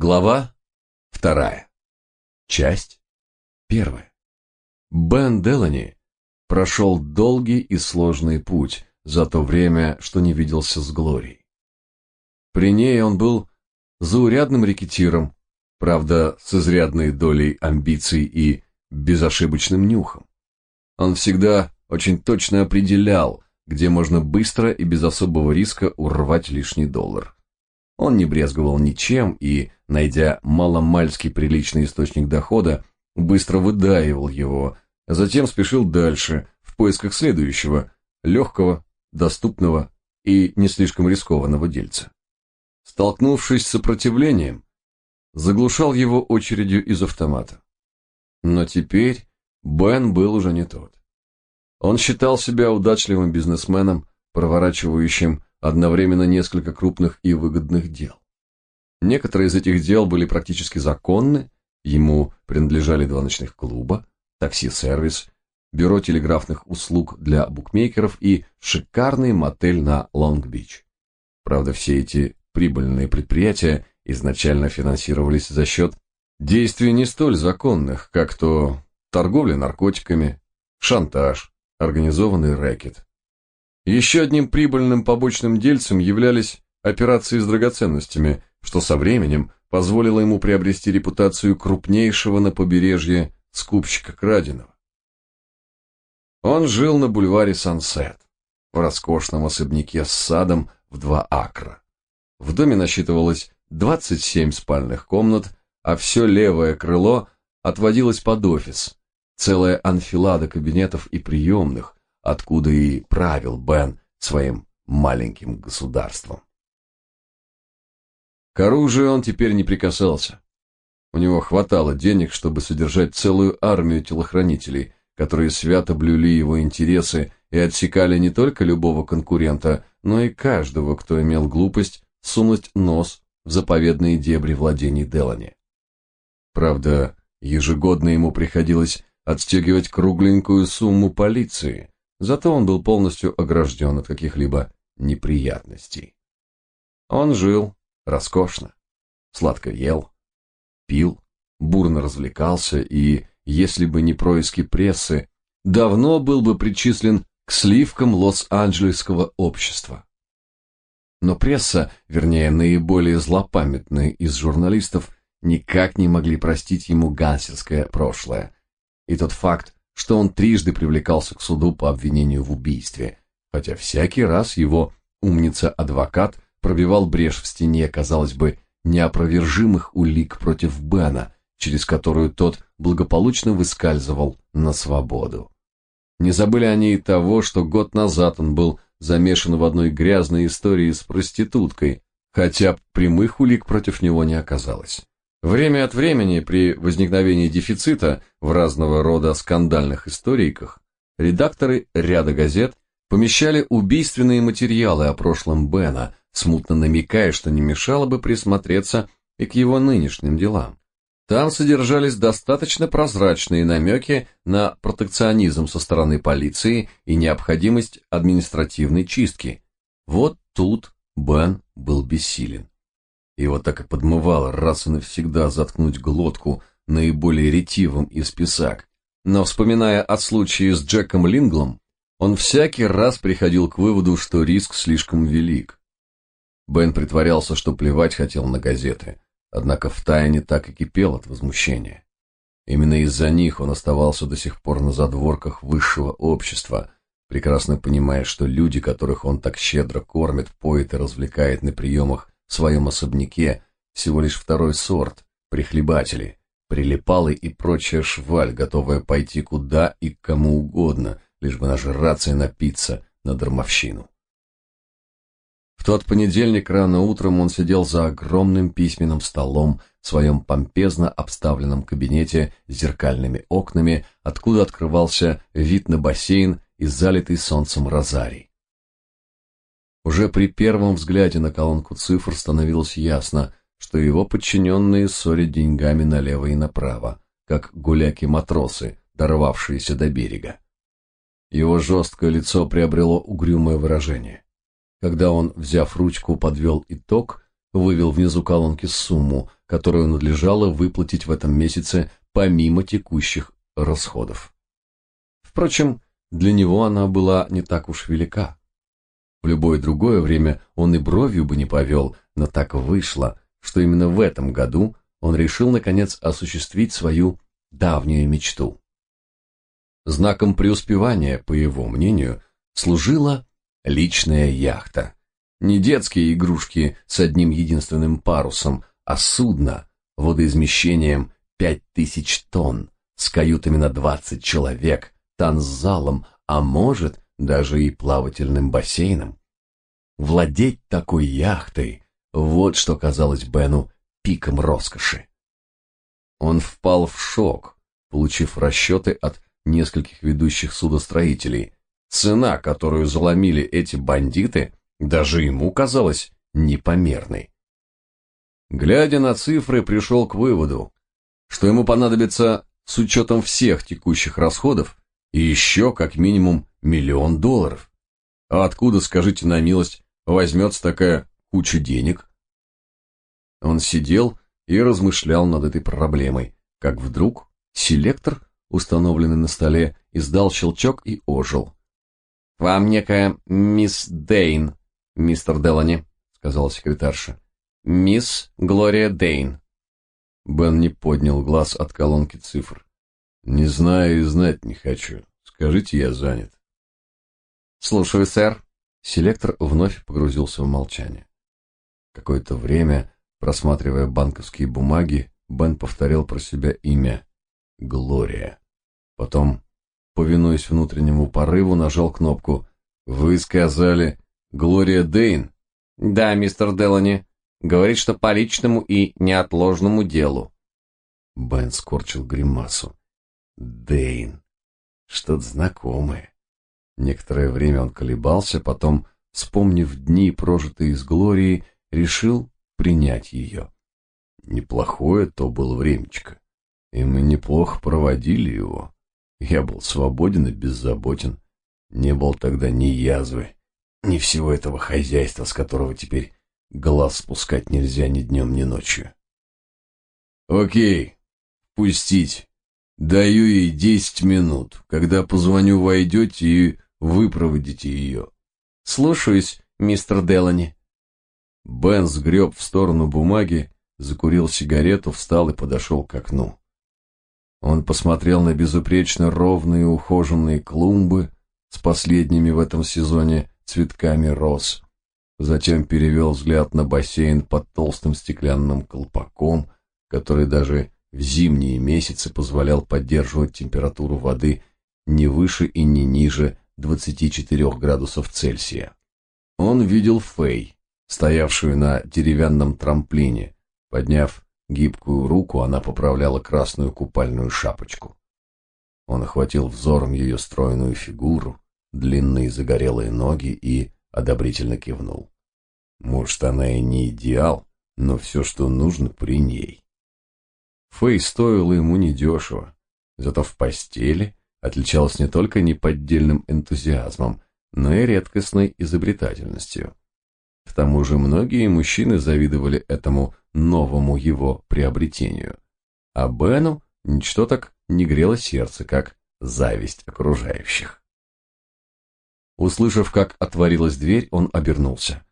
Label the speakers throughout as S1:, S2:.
S1: Глава вторая. Часть первая. Бен Делани прошел долгий и сложный путь за то время, что не виделся с Глорией. При ней он был заурядным рекетиром, правда, с изрядной долей амбиций и безошибочным нюхом. Он всегда очень точно определял, где можно быстро и без особого риска урвать лишний доллар. Он не брезговал ничем и, найдя маломальски приличный источник дохода, быстро выдаивал его, а затем спешил дальше, в поисках следующего, легкого, доступного и не слишком рискованного дельца. Столкнувшись с сопротивлением, заглушал его очередью из автомата. Но теперь Бен был уже не тот. Он считал себя удачливым бизнесменом, проворачивающим одновременно несколько крупных и выгодных дел. Некоторые из этих дел были практически законны, ему принадлежали два ночных клуба, такси-сервис, бюро телеграфных услуг для букмекеров и шикарный мотель на Лонг-Бич. Правда, все эти прибыльные предприятия изначально финансировались за счет действий не столь законных, как то торговля наркотиками, шантаж, организованный рэкет. Еще одним прибыльным побочным дельцем являлись операции с драгоценностями, что со временем позволило ему приобрести репутацию крупнейшего на побережье скупщика краденого. Он жил на бульваре Сансет, в роскошном особняке с садом в два акра. В доме насчитывалось 27 спальных комнат, а все левое крыло отводилось под офис, целая анфилада кабинетов и приемных, откуда и правил Бен своим маленьким государством. К оружию он теперь не прикасался. У него хватало денег, чтобы содержать целую армию телохранителей, которые свято блюли его интересы и отсекали не только любого конкурента, но и каждого, кто имел глупость сунуть нос в заповедные дебри владений Делани. Правда, ежегодно ему приходилось отстегивать кругленькую сумму полиции, зато он был полностью огражден от каких-либо неприятностей. Он жил роскошно, сладко ел, пил, бурно развлекался и, если бы не происки прессы, давно был бы причислен к сливкам Лос-Анджелесского общества. Но пресса, вернее, наиболее злопамятные из журналистов, никак не могли простить ему гансерское прошлое, и тот факт, что он трижды привлекался к суду по обвинению в убийстве, хотя всякий раз его умница-адвокат пробивал брешь в стене, казалось бы, неопровержимых улик против Бена, через которую тот благополучно выскальзывал на свободу. Не забыли они и того, что год назад он был замешан в одной грязной истории с проституткой, хотя прямых улик против него не оказалось. Время от времени при возникновении дефицита в разного рода скандальных историках редакторы ряда газет помещали убийственные материалы о прошлом Бена, смутно намекая, что не мешало бы присмотреться и к его нынешним делам. Там содержались достаточно прозрачные намеки на протекционизм со стороны полиции и необходимость административной чистки. Вот тут Бен был бессилен. Его так и подмывало раз и навсегда заткнуть глотку наиболее ретивым из писак. Но вспоминая о случае с Джеком Линглом, он всякий раз приходил к выводу, что риск слишком велик. Бен притворялся, что плевать хотел на газеты, однако втайне так и кипел от возмущения. Именно из-за них он оставался до сих пор на задворках высшего общества, прекрасно понимая, что люди, которых он так щедро кормит, поет и развлекает на приемах в своем особняке всего лишь второй сорт, прихлебатели, прилипалы и прочая шваль, готовая пойти куда и кому угодно, лишь бы нажраться и напиться на дармовщину. В тот понедельник рано утром он сидел за огромным письменным столом в своем помпезно обставленном кабинете с зеркальными окнами, откуда открывался вид на бассейн и залитый солнцем розарий. Уже при первом взгляде на колонку цифр становилось ясно, что его подчиненные ссорят деньгами налево и направо, как гуляки-матросы, дорвавшиеся до берега. Его жесткое лицо приобрело угрюмое выражение. Когда он, взяв ручку, подвел итог, вывел внизу колонки сумму, которую надлежало выплатить в этом месяце помимо текущих расходов. Впрочем, для него она была не так уж велика. В любое другое время он и бровью бы не повел, но так вышло, что именно в этом году он решил наконец осуществить свою давнюю мечту. Знаком преуспевания, по его мнению, служила личная яхта. Не детские игрушки с одним единственным парусом, а судно водоизмещением пять тысяч тонн, с каютами на двадцать человек, танцзалом, а может, даже и плавательным бассейном. Владеть такой яхтой – вот что казалось Бену пиком роскоши. Он впал в шок, получив расчеты от нескольких ведущих судостроителей. Цена, которую заломили эти бандиты, даже ему казалась непомерной. Глядя на цифры, пришел к выводу, что ему понадобится с учетом всех текущих расходов и еще как минимум миллион долларов. А откуда, скажите на милость, возьмется такая куча денег? Он сидел и размышлял над этой проблемой, как вдруг селектор, установленный на столе, издал щелчок и ожил. «Вам некая мисс Дейн, мистер Делани», — сказала секретарша. «Мисс Глория Дейн». Бен не поднял глаз от колонки цифр. «Не знаю и знать не хочу. Скажите, я занят».
S2: «Слушаю, сэр».
S1: Селектор вновь погрузился в молчание. Какое-то время Просматривая банковские бумаги, Бен повторял про себя имя Глория. Потом, повинуясь внутреннему порыву, нажал кнопку. «Вы сказали Глория Дейн?»
S2: «Да, мистер Делани. Говорит, что по личному и неотложному делу».
S1: Бен скорчил гримасу. «Дейн. Что-то знакомое». Некоторое время он колебался, потом, вспомнив дни, прожитые с Глорией, решил, принять ее. Неплохое то было времечко, и мы неплохо проводили его. Я был свободен и беззаботен, не был тогда ни язвы, ни всего этого хозяйства, с которого теперь глаз спускать нельзя ни днем, ни ночью. Окей, пустить. Даю ей десять минут. Когда позвоню, войдете и выпроводите ее.
S2: Слушаюсь, мистер Делани.
S1: Бен сгреб в сторону бумаги, закурил сигарету, встал и подошел к окну. Он посмотрел на безупречно ровные ухоженные клумбы с последними в этом сезоне цветками роз. Затем перевел взгляд на бассейн под толстым стеклянным колпаком, который даже в зимние месяцы позволял поддерживать температуру воды не выше и не ниже 24 градусов Цельсия. Он видел Фэй, стоявшую на деревянном трамплине. Подняв гибкую руку, она поправляла красную купальную шапочку. Он охватил взором ее стройную фигуру, длинные загорелые ноги и одобрительно кивнул. Может, она и не идеал, но все, что нужно, при ней. Фэй стоила ему недешево, зато в постели отличалась не только неподдельным энтузиазмом, но и редкостной изобретательностью. К тому же многие мужчины завидовали этому новому его приобретению. А Бену ничто так не грело сердце, как зависть окружающих. Услышав, как отворилась дверь, он обернулся.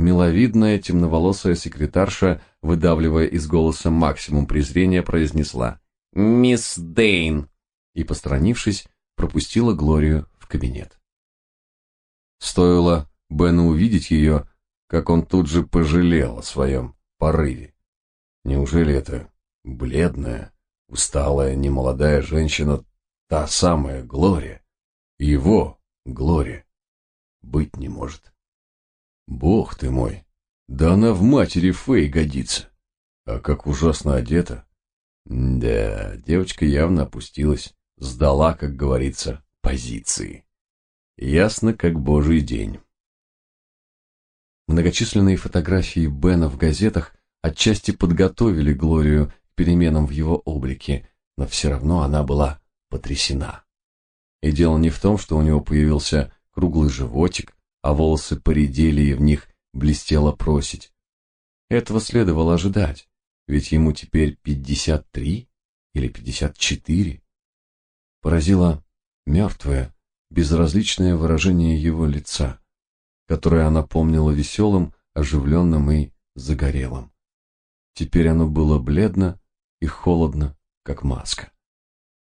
S1: Миловидная темноволосая секретарша, выдавливая из голоса максимум презрения, произнесла «Мисс Дейн!» и, постранившись, пропустила Глорию в кабинет. Стоило Бену увидеть ее, как он тут же пожалел о своем порыве. Неужели это бледная, усталая, немолодая женщина та самая Глория? Его Глория? Быть не может. Бог ты мой, да она в матери Фэй годится. А как ужасно одета. Да, девочка явно опустилась, сдала, как говорится, позиции. Ясно, как божий день. Многочисленные фотографии Бена в газетах отчасти подготовили Глорию к переменам в его облике, но все равно она была потрясена. И дело не в том, что у него появился круглый животик, а волосы поредели и в них блестело просить. Этого следовало ожидать, Ведь ему теперь 53 или 54. Поразило мертвое, безразличное выражение его лица, которое она помнила веселым, оживленным и загорелым. Теперь оно было бледно и холодно, как маска.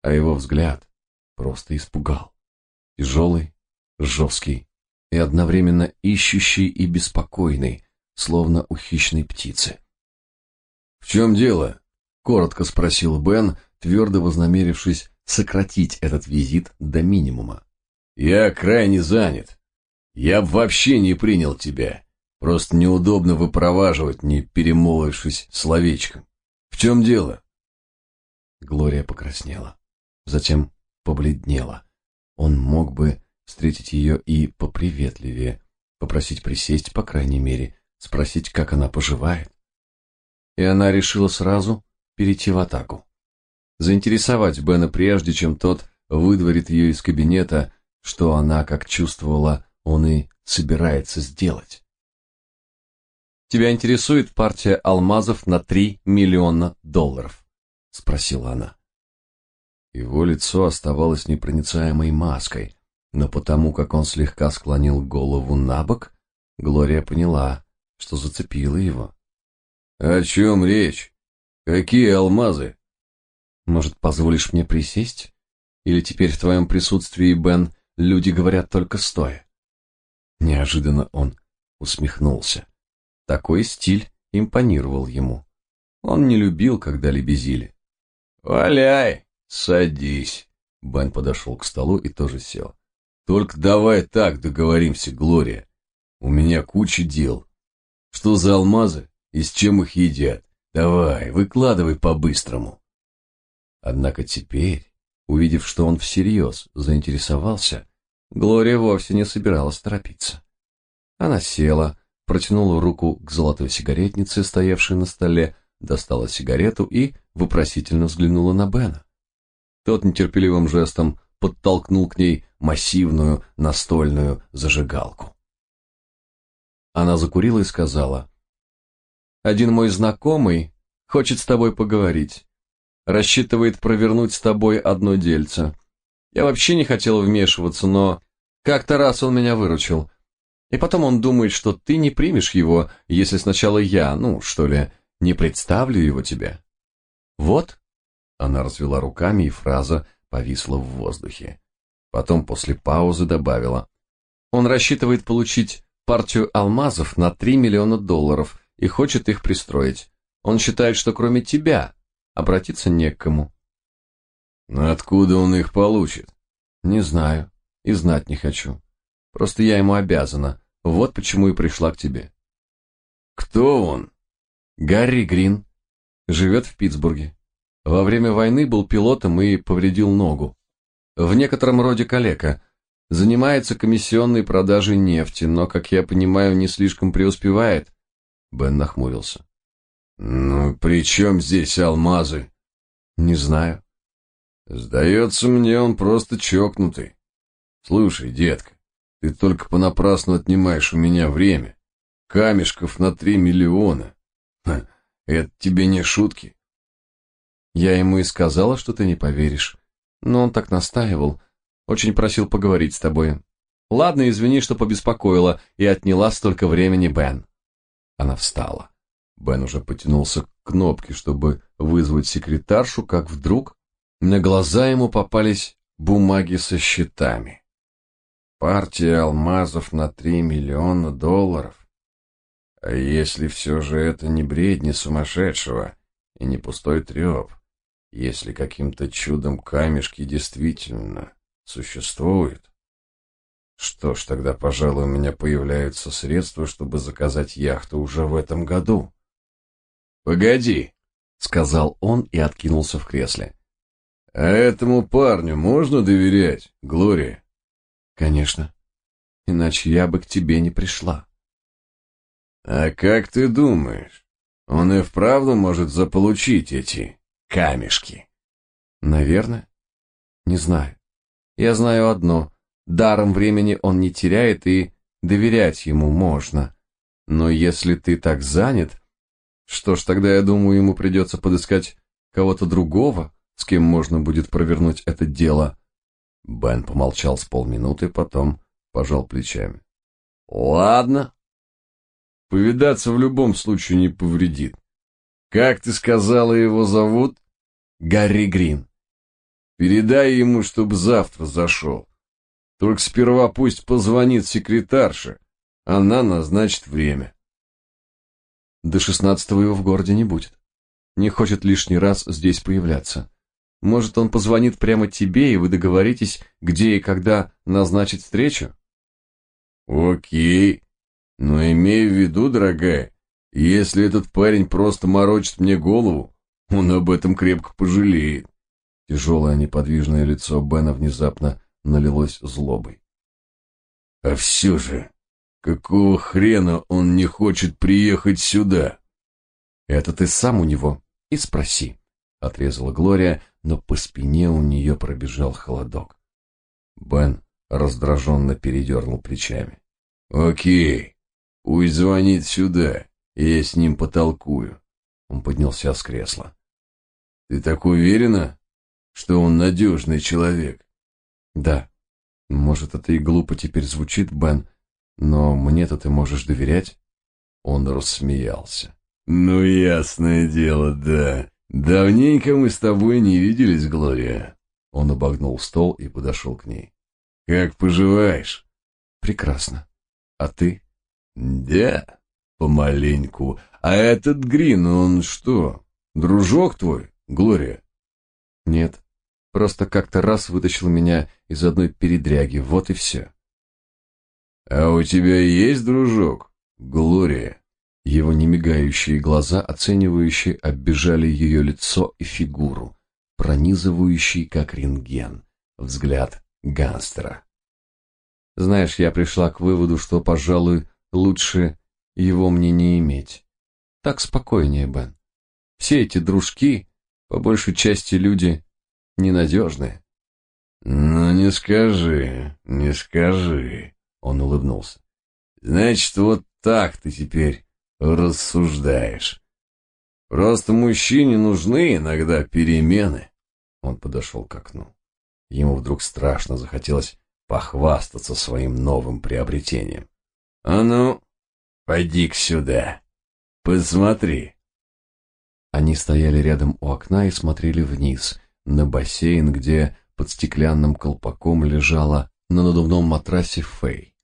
S1: А его взгляд просто испугал. Тяжелый, жесткий и одновременно ищущий и беспокойный, словно у хищной птицы. «В чем дело?» — коротко спросил Бен, твердо вознамерившись сократить этот визит до минимума. «Я крайне занят. Я б вообще не принял тебя. Просто неудобно выпроваживать, не перемолвившись словечком. В чем дело?» Глория покраснела, затем побледнела. Он мог бы встретить ее и поприветливее, попросить присесть, по крайней мере, спросить, как она поживает. И она решила сразу перейти в атаку. Заинтересовать Бена прежде, чем тот выдворит ее из кабинета, что она, как чувствовала, он и собирается сделать. «Тебя интересует партия алмазов на три миллиона долларов?» — спросила она. Его лицо оставалось непроницаемой маской, но потому, как он слегка склонил голову на бок, Глория поняла, что зацепило его. «О чем речь? Какие алмазы?» «Может, позволишь мне присесть? Или теперь в твоем присутствии, Бен, люди говорят только стоя?» Неожиданно он усмехнулся. Такой стиль импонировал ему. Он не любил, когда лебезили. «Валяй, садись!» Бен подошел к столу и тоже сел. «Только давай так договоримся, Глория. У меня куча дел. Что за алмазы и с чем их едят? Давай, выкладывай по-быстрому». Однако теперь, увидев, что он всерьез заинтересовался, Глория вовсе не собиралась торопиться. Она села, протянула руку к золотой сигаретнице, стоявшей на столе, достала сигарету и вопросительно взглянула на Бена. Тот нетерпеливым жестом подтолкнул к ней массивную настольную зажигалку. Она закурила и сказала, «Один мой знакомый хочет с тобой поговорить. Рассчитывает провернуть с тобой одно дельце. Я вообще не хотел вмешиваться, но как-то раз он меня выручил. И потом он думает, что ты не примешь его, если сначала я, ну, что ли, не представлю его тебе. Вот. Она развела руками, и фраза повисла в воздухе. Потом после паузы добавила. Он рассчитывает получить партию алмазов на 3 миллиона долларов и хочет их пристроить. Он считает, что кроме тебя обратиться не к кому. Но откуда он их получит? Не знаю и знать не хочу. Просто я ему обязана. Вот почему и пришла к тебе. Кто он? Гарри Грин. Живет в Питтсбурге. Во время войны был пилотом и повредил ногу. В некотором роде калека. Занимается комиссионной продажей нефти, но, как я понимаю, не слишком преуспевает. Бен нахмурился. Ну, при чем здесь алмазы? Не знаю. Сдается мне, он просто чокнутый. Слушай, детка, ты только понапрасну отнимаешь у меня время. Камешков на три миллиона. Это тебе не шутки. Я ему и сказала, что ты не поверишь. Но он так настаивал. Очень просил поговорить с тобой. Ладно, извини, что побеспокоила и отняла столько времени, Бен. Она встала. Бен уже потянулся к кнопке, чтобы вызвать секретаршу, как вдруг на глаза ему попались бумаги со счетами. Партия алмазов на три миллиона долларов. А если все же это не бредни сумасшедшего и не пустой треп, если каким-то чудом камешки действительно существуют? Что ж, тогда, пожалуй, у меня появляются средства, чтобы заказать яхту уже в этом году. «Погоди», — сказал он и откинулся в кресле. «А этому парню можно доверять, Глория?» Конечно. Иначе я бы к тебе не пришла. А как ты думаешь, он и вправду может заполучить эти камешки? Наверное. Не знаю. Я знаю одно. Даром времени он не теряет, и доверять ему можно. Но если ты так занят, Что ж, тогда я думаю, ему придется подыскать кого-то другого, с кем можно будет провернуть это дело. Бен помолчал с полминуты, потом пожал плечами. Ладно. Повидаться в любом случае не повредит. Как ты сказала, его зовут? Гарри Грин. Передай ему, чтобы завтра зашел. Только сперва пусть позвонит секретарше. Она назначит время. До шестнадцатого его в городе не будет. Не хочет лишний раз здесь появляться. Может, он позвонит прямо тебе, и вы договоритесь, где и когда назначить встречу? Окей. Но имей в виду, дорогая, если этот парень просто морочит мне голову, он об этом крепко пожалеет. Тяжелое неподвижное лицо Бена внезапно налилось злобой. А все же, какого хрена он не хочет приехать сюда? Это ты сам у него и спроси, отрезала Глория, но по спине у нее пробежал холодок. Бен раздраженно передернул плечами. Окей, пусть звонит сюда, и я с ним потолкую. Он поднялся с кресла. Ты так уверена, что он надежный человек? Да. Может, это и глупо теперь звучит, Бен, но мне-то ты можешь доверять? Он рассмеялся. Ну, ясное дело, да. Давненько мы с тобой не виделись, Глория. Он обогнул стол и подошел к ней. Как поживаешь? Прекрасно. А ты? Да, помаленьку. А этот Грин, он что, дружок твой, Глория? Нет. Просто как-то раз вытащил меня из одной передряги, вот и все. А у тебя есть дружок, Глория? Его немигающие глаза, оценивающие, оббежали ее лицо и фигуру, пронизывающий, как рентген, взгляд гангстера. Знаешь, я пришла к выводу, что, пожалуй, лучше его мне не иметь. Так спокойнее, Бен. Все эти дружки, по большей части люди ненадежные. Ну, не скажи, не скажи, он улыбнулся. Значит, вот так ты теперь рассуждаешь. Просто мужчине нужны иногда перемены. Он подошел к окну. Ему вдруг страшно захотелось похвастаться своим новым приобретением. А ну, пойди-ка сюда. Посмотри. Они стояли рядом у окна и смотрели вниз, на бассейн, где под стеклянным колпаком лежала на надувном матрасе Фэй.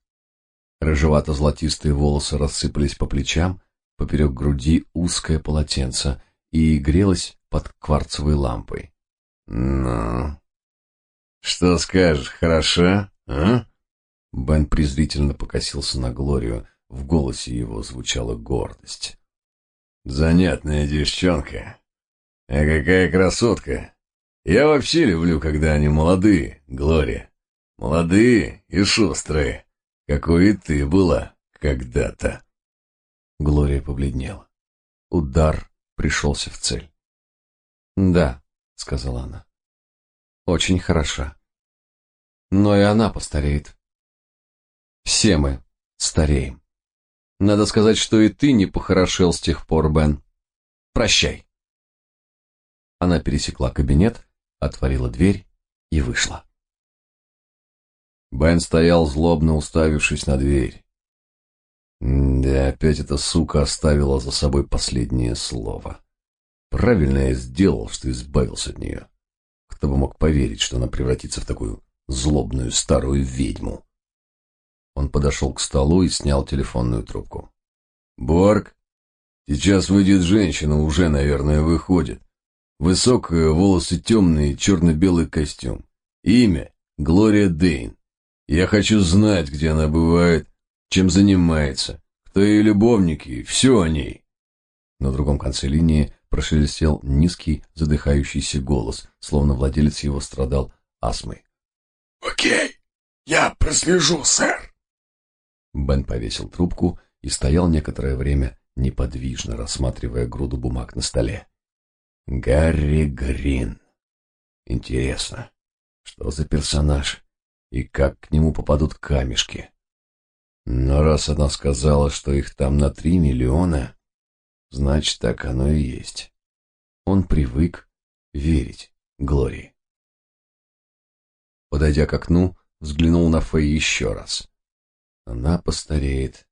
S1: Рыжевато-золотистые волосы рассыпались по плечам, поперек груди узкое полотенце и грелось под кварцевой лампой. «Ну, что скажешь, хороша, а?» Бен презрительно покосился на Глорию, в голосе его звучала гордость. «Занятная девчонка. А какая красотка! Я вообще люблю, когда они молодые, Глория. Молодые и шустрые, какой и ты была когда-то». Глория побледнела. Удар пришелся в цель. «Да», — сказала она, — «очень хороша. Но и она постареет. Все мы стареем. Надо сказать, что и ты не похорошел с тех пор, Бен. Прощай». Она пересекла кабинет, отворила дверь и вышла. Бен стоял злобно уставившись на дверь. Да, опять эта сука оставила за собой последнее слово. Правильно я сделал, что избавился от нее. Кто бы мог поверить, что она превратится в такую злобную старую ведьму. Он подошел к столу и снял телефонную трубку. «Борг, сейчас выйдет женщина, уже, наверное, выходит. Высокая, волосы темные, черно-белый костюм. Имя — Глория Дейн. Я хочу знать, где она бывает, чем занимается, кто ее любовники, все о ней. На другом конце линии прошелестел низкий, задыхающийся голос, словно владелец его страдал астмой.
S3: «Окей, я прослежу, сэр!»
S1: Бен повесил трубку и стоял некоторое время неподвижно, рассматривая груду бумаг на столе. Гарри Грин. Интересно, что за персонаж и как к нему попадут камешки? Но раз она сказала, что их там на три миллиона, Значит, так оно и есть. Он привык верить Глории. Подойдя к окну, взглянул на Фэй еще раз. Она постареет.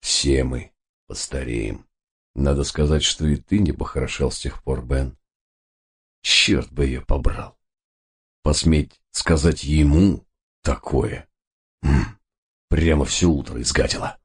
S1: Все мы постареем. Надо сказать, что и ты не похорошел с тех пор, Бен. Черт бы ее побрал. Посметь сказать ему такое. М -м, прямо все утро изгадила.